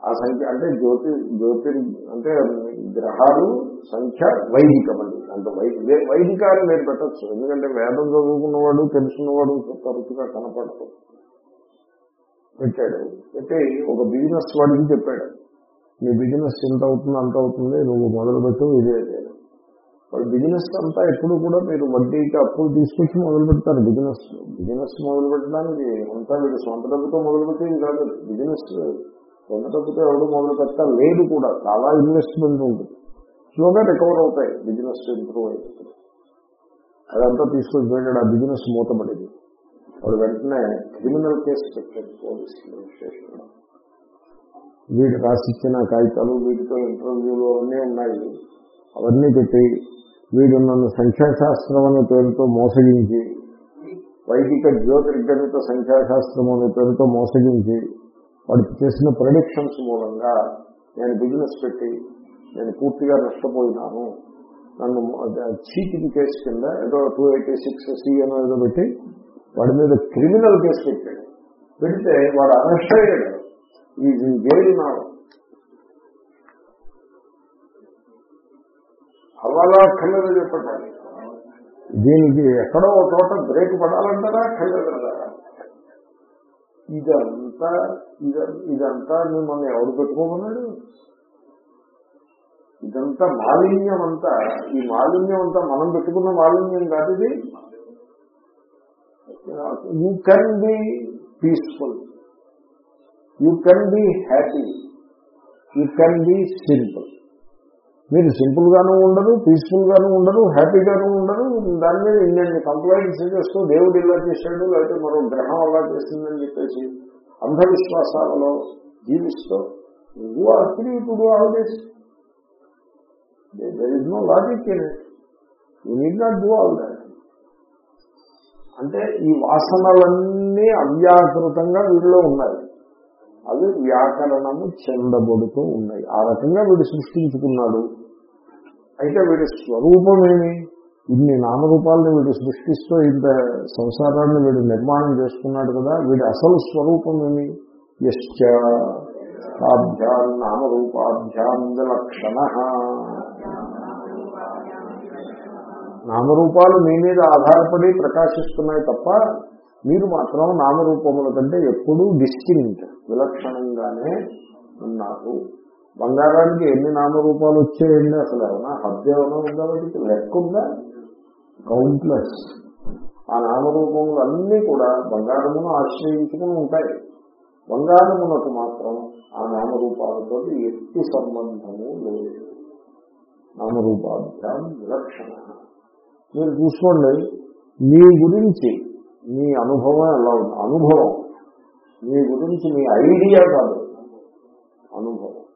ఆ సంఖ్య అంటే జ్యోతి జ్యోతి అంటే గ్రహాలు సంఖ్య వైదికమండి. అంటే వైదిక వైదిక అని మీరు పెట్టచ్చు. ఎందుకంటే వేదం చదువుకున్నవాడు తెలుసుకున్నవాడు తరచుగా కనపడదు పెట్టాడు. పెట్టి ఒక బిజినెస్ వాడికి చెప్పాడు. నీ బిజినెస్ ఎంత అవుతుంది అంత అవుతుంది నువ్వు మొదలుపెట్టు ఇదే ఇదే. వాడు బిజినెస్ అంతా ఎప్పుడు కూడా మీరు వడ్డీకి అప్పులు తీసుకొచ్చి మొదలు పెడతారు. బిజినెస్ బిజినెస్ మొదలు పెట్టడానికి అంతా మీరు సొంత డబ్బుతో మొదలు పెట్టేది కాదు. బిజినెస్ సొంత డబ్బుతో ఎవరు మొదలు పెట్టా లేదు కూడా. చాలా ఇన్వెస్ట్మెంట్ ఉంటుంది స్లోగా రికవర్ అవుతాయి. బిజినెస్ ఇంప్రూవ్ అయిపోతుంది అదంతా తీసుకొని పోయినాడు. ఆ బిజినెస్ మూతపడింది. వాడు వెంటనే క్రిమినల్ కేసు పెట్టాడు పోలీసులు స్టేషన్లో వీడు రాసిచ్చిన కాగితాలు వీటితో ఇంటర్వ్యూలు అవన్నీ ఉన్నాయి. అవన్నీ పెట్టి వీడు నన్ను సంఖ్యాశాస్త్రం అనే పేరుతో మోసగించి వైదిక జ్యోతిర్గణిత సంఖ్యాశాస్త్రం అనే పేరుతో మోసగించి వాడు చేసిన ప్రొడిక్షన్స్ మూలంగా నేను బిజినెస్ పెట్టి నేను పూర్తిగా నష్టపోయినాను. నన్ను చీటింగ్ కేసు కింద ఏదో టూ ఎయిటీ సిక్స్ సి ఏదో పెట్టి వాడి మీద క్రిమినల్ కేసు పెట్టాడు. పెడితే వాడు అరెస్ట్ అయ్యాడు. ఈ జైలు నాడు అవ్వాలా అక్కర్లేదు చెప్పండి దీనికి ఎక్కడో ఒక చోట బ్రేక్ పడాలంటారా అక్కర్లేదంటారా ఇదంతా ఇదంతా మిమ్మల్ని ఎవరు పెట్టుకోమన్నాడు? ఇదంతా మాలిన్యం అంతా ఈ మాలిన్యం అంతా మనం పెట్టుకున్న మాలిన్యం కాదు ఇది. You can be peaceful you can be happy you can be simple మీరు సింపుల్గాను ఉండరు పీస్ఫుల్గాను ఉండరు హ్యాపీగాను ఉండరు. దాని మీద ఇన్ని కంప్లైంట్స్ చేస్తూ దేవుడు ఇలా చేశాడు లేకపోతే మరో గ్రహం అలా చేసిందని చెప్పేసి అంధవిశ్వాసాలలో జీవిస్తూ you are free to do all this there is no logic in you need not do all that అంటే ఈ వాసనలన్నీ అవ్యాకృతంగా వీడిలో ఉన్నాయి. అవి వ్యాకరణము చెందబడుతూ ఉన్నాయి. ఆ రకంగా వీడు సృష్టించుకున్నాడు. అయితే వీడి స్వరూపం ఏమి ఇన్ని నామరూపాలను వీడు సృష్టిస్తూ ఇంత సంసారాన్ని వీడు నిర్మాణం చేసుకున్నాడు కదా వీడి అసలు స్వరూపం ఏమి యశ్చాభ్యాం నామరూపాభ్యాం విలక్షణ. నామరూపాలు మీ మీద ఆధారపడి ప్రకాశిస్తున్నాయి తప్ప మీరు మాత్రం నామరూపముల కంటే ఎప్పుడూ డిస్టింక్ట్ విలక్షణంగానే ఉన్నారు. బంగారానికి ఎన్ని నామరూపాలు వచ్చాయండి అసలు? ఏమన్నా హద్దు ఏమైనా ఉందా వాటికి? లెక్క ఉందా? కౌంట్లెస్ ఆ నామరూపములు అన్నీ కూడా బంగారమును ఆశ్రయించుకుని ఉంటాయి. బంగారమునకు మాత్రం ఆ నామరూపాలతో ఎట్టి సంబంధము లేదు. నామరూపాభ్యాం విలక్షణ. మీరు చూసుకోండి మీ గురించి మీ అనుభవం ఎలా ఉంది? అనుభవం. మీ గురించి మీ ఐడియా కాదు. అనుభవం.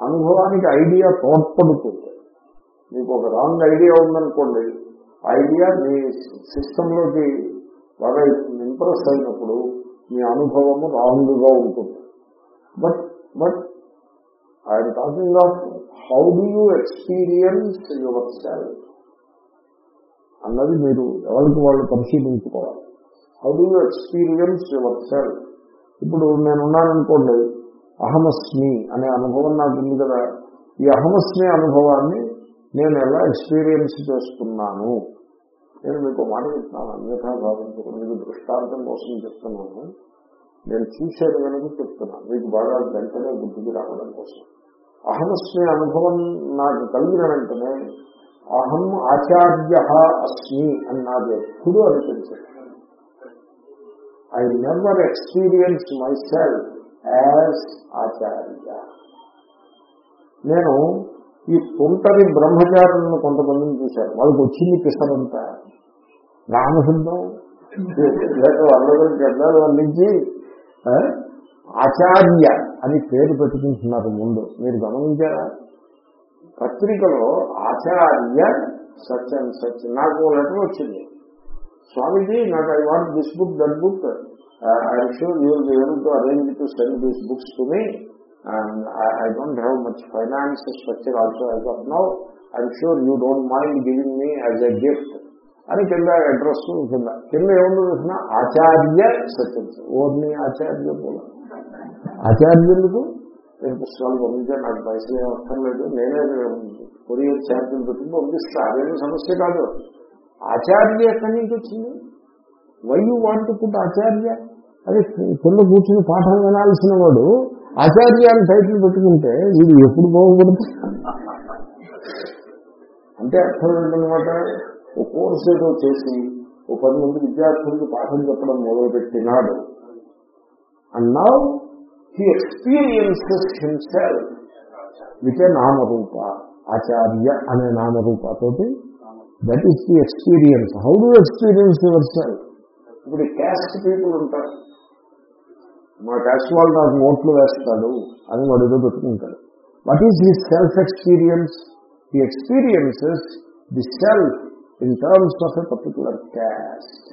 అనుభవానికి ఐడియా తోడ్పడుతుంది. మీకు ఒక రాంగ్ ఐడియా ఉందనుకోండి ఐడియా మీ సిస్టంలోకి బాగా ఇంప్రెస్ అయినప్పుడు మీ అనుభవము రాంగ్గా ఉంటుంది. But but I'm talking of how do you experience your self? అన్నది మీరు ఎవరికి వాళ్ళు పరిశీలించుకోవాలి. How do you experience your self? ఇప్పుడు నేనున్నాననుకోండి అహమస్మి అనే అనుభవం నాకు ఉంది కదా. ఈ అహమస్మి అనుభవాన్ని నేను ఎలా ఎక్స్పీరియన్స్ చేస్తున్నాను నేను మీకు మాట చెప్తున్నాను అన్యథా భావించకుండా. మీకు దృష్టాంతం కోసం చెప్తున్నాను. నేను చూసేది కనుక చెప్తున్నాను మీకు బాగా వెంటనే బుద్ధికి రావడం కోసం. అహమస్మి అనుభవం నాకు కలిగిన వెంటనే అహం ఆచార్య అస్మి అని నాకు ఎప్పుడు అనిపించదు. I never experience my self as Acharya నేను ఈ తుంటరి బ్రహ్మచారులను కొంతమందిని చూశాను. వాళ్ళకి వచ్చింది పిసరంతా రామశబ్దం లేక వాళ్ళకి గడ్డాలు అందించి ఆచార్య అని పేరు పెట్టుకుంటున్నారు ముందు. మీరు గమనించారా? పత్రికలో ఆచార్య సత్యం సత్యం. నాకు లెటర్ వచ్చింది. స్వామీజీ నాకు I want this book that book. I'm sure you will be able to arrange to send these books to me I don't have much finance structure also as of now I'm sure you don't mind giving me as a gift అని కింద అడ్రస్ కింద. కింద ఏముందో చూసిన? ఆచార్య సత్యం. ఓర్ని ఆచార్య కూడా. ఆచార్యులకు నేను పుస్తకాలు పంపించాను నాకు పైసలు ఏం లేదు. నేనే కొరియర్ ఛార్జీలు పెట్టుకుని పంపిస్తా. అదేమి సమస్య కాదు. ఆచార్య ఎక్కడి నుంచి వచ్చింది? Why you want put Acharya? అది కింద కూర్చుని పాఠం వినాల్సిన వాడు ఆచార్య అని టైటిల్ పెట్టుకుంటే వీడు ఎప్పుడు బాగుపడుతుంది అంటే అర్థం ఏంటనమాట ఓ కోర్సు ఏదో చేసి ఓ పది మంది విద్యార్థులకు పాఠం చెప్పడం మొదలుపెట్టినాడు. And now he experiences himself with a నామరూప ఆచార్య అనే నామరూపతోటి that is the experience how do experience your self ఇప్పుడు క్యాస్ట్ పీపుల్ ఉంటారు. మా క్యాస్ట్ వాళ్ళు నాకు ఓట్లు వేస్తాడు అని వాడు ఏదో పెట్టుకుంటాడు. What is the self experience he experiences the self in terms of a particular caste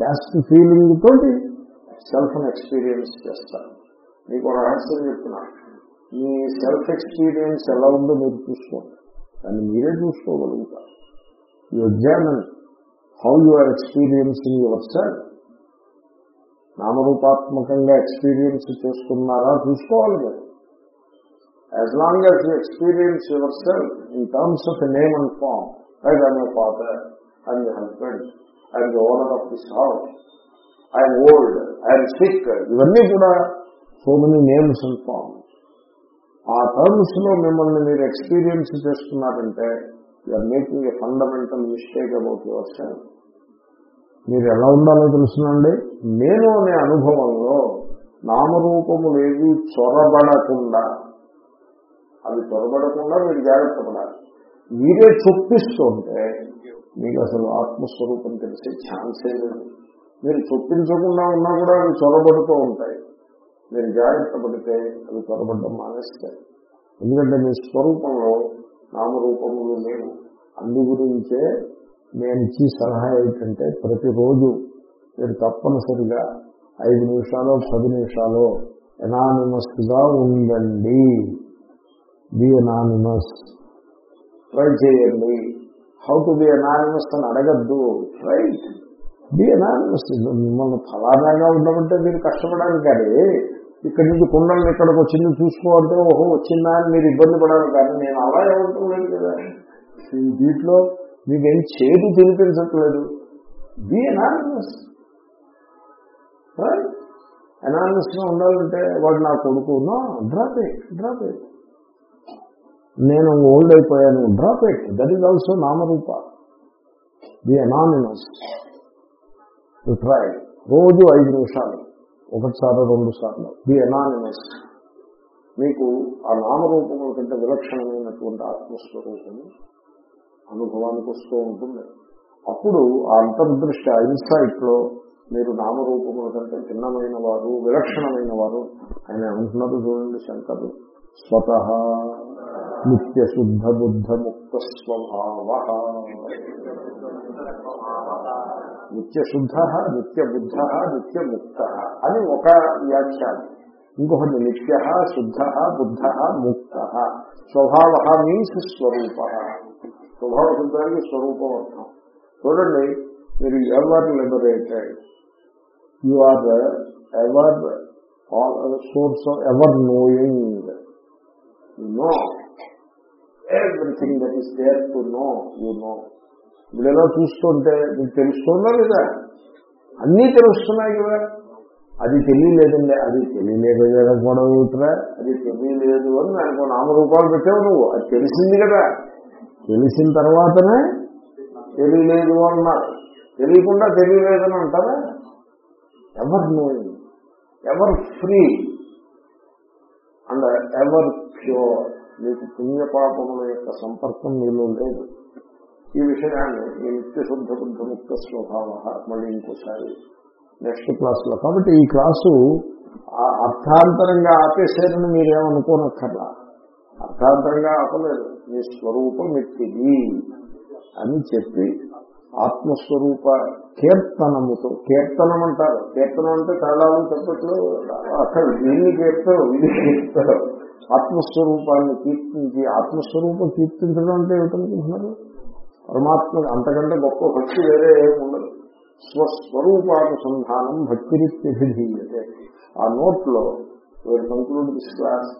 caste feeling తోటి సెల్ఫ్ ఎక్స్పీరియన్స్ చేస్తారు. మీకు ఒక రహస్యం చెప్తున్నాను మీ సెల్ఫ్ ఎక్స్పీరియన్స్ ఎలా ఉందో మీరు చూసుకోండి. దాన్ని మీరే చూసుకోగలుగుతారు. You examine how you are experiencing your self నామరూపాత్మకంగా experience చేస్తున్నారా చూసుకోవాలి మీరు as long as you experience your self in terms of name and form like I'm a father I'm the husband I'm the owner of this house I'm old I'm sick ఇవన్నీ కూడా so many names and forms ఆ టర్మ్స్లో మిమ్మల్ని మీరు ఎక్స్పీరియన్స్ చేస్తున్నారంటే you're making a fundamental mistake about your self మీరు ఎలా ఉండాలో తెలుసునండి. నేను అనే అనుభవంలో నామరూపములు ఏవి చొరబడకుండా. అవి చొరబడకుండా మీరు జాగ్రత్త పడాలి. మీరే చొప్పిస్తుంటే మీకు అసలు ఆత్మస్వరూపం తెలిసే ఛాన్సే లేదు. మీరు చొప్పించకుండా ఉన్నా కూడా అవి చొరబడుతూ ఉంటాయి. మీరు జాగ్రత్త పడితే అవి చొరబడడం మానేస్తాయి. ఎందుకంటే మీ స్వరూపంలో నామరూపములు లేవు. అందు గురించే నేను ఇచ్చి సలహా ఏంటంటే ప్రతిరోజు మీరు తప్పనిసరిగా ఐదు నిమిషాలు పది నిమిషాలు ఎనానిమస్గా ఉండండి. Be anonymous. ట్రై చేయండి. హౌ టు బి ఎనానిమస్ అని అడగద్దు. Try be anonymous. మిమ్మల్ని ఫలానాగా ఉండమంటే మీరు కష్టపడాలి కానీ ఇక్కడి నుంచి కుండలను ఇక్కడికి వచ్చింది చూసుకోవాలంటే ఓహో వచ్చిందా అని మీరు ఇబ్బంది పడాలి. కానీ నేను అలా ఏమంటున్నాను కదా? దీంట్లో మీకేం చేతి తినిపించట్లేదు. బి ఎనానిమస్ ఎనానిమస్గా ఉండాలంటే వాడు నా కొడుకు. డ్రాప్ ఇట్ డ్రాప్ ఇట్ నేను ఓల్డ్ అయిపోయాను. Drop it that is also నామరూప. ది అనానిమస్ ట్రై రోజు ఐదు నిమిషాలు. ఒకటిసారి రెండు సార్లు ది ఎనానిమస్ మీకు ఆ నామరూపముల కంటే విలక్షణమైనటువంటి ఆత్మస్వరూపము అనుభవానికి వస్తూ ఉంటుంది. అప్పుడు ఆ అంతర్దృష్టి ఇన్సైట్లో మీరు నామరూపముల కంటే భిన్నమైన వారు విలక్షణమైన వారు ఆయన అంటున్నారు చూడండి శంకరు స్వత నిత్య శుద్ధ బుద్ధ ముక్త స్వభావ. నిత్య శుద్ధ నిత్య బుద్ధ నిత్య ముక్త అని ఒక వ్యాఖ్యానం. ఇంకొకటి నిత్య శుద్ధ బుద్ధ ముక్త. స్వభావ మీన్స్ స్వరూప. స్వభావ శుద్ధానికి స్వరూపం అర్థం. చూడండి మీరు ever liberated you are ever source of ever knowing. You know. Everything that is there to know you know. ఇప్పుడు ఎలా చూస్తుంటే మీకు తెలుస్తుందా లేదా? అన్నీ తెలుస్తున్నాయి కదా. అది తెలియలేదండి. అది తెలియలేదు కదా గొడవ అది తెలియలేదు అని దానికి నామరూపాలు పెట్టావు నువ్వు. అది తెలిసింది కదా. తెలిసిన తర్వాతనే తెలియలేదు అన్నారు. తెలియకుండా తెలియలేదని అంటారా? Ever knowing ever free? And ever pure మీకు పుణ్యపాపముల యొక్క సంపర్కం మీలో లేదు. ఈ విషయాన్ని ఈ నిత్య శుద్ధ బుద్ధ ముక్త స్వభావ మళ్ళీ ఇంకోసారి నెక్స్ట్ క్లాసులో. కాబట్టి ఈ క్లాసు ఆ అర్థాంతరంగా ఆపేశారని మీరేమనుకోనక్కర్లా. అర్థాంతరంగా ఆపలేదు. మీ స్వరూపం ఎత్తిది అని చెప్పి ఆత్మస్వరూప కీర్తనముతో కీర్తనం అంటారు. కీర్తనం అంటే కళలు చెప్పట్లు అక్కడ దీన్ని కీర్తనం ఇది కీర్తనం ఆత్మస్వరూపాన్ని కీర్తించి ఆత్మస్వరూపం కీర్తించడం అంటే ఏమిటనుకుంటున్నారు? పరమాత్మ అంతకంటే గొప్ప భక్తి వేరే ఏమి ఉండదు. స్వస్వరూపానుసంధానం భక్తిరిత్యభిధీయతే. ఆ నోట్లో కంక్లూడ్ దిస్ క్లాస్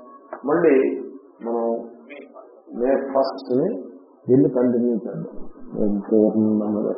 మళ్ళీ మనం మే ఫస్ట్ని దీన్ని కంటిన్యూ చేద్దాం. పూర్ణములు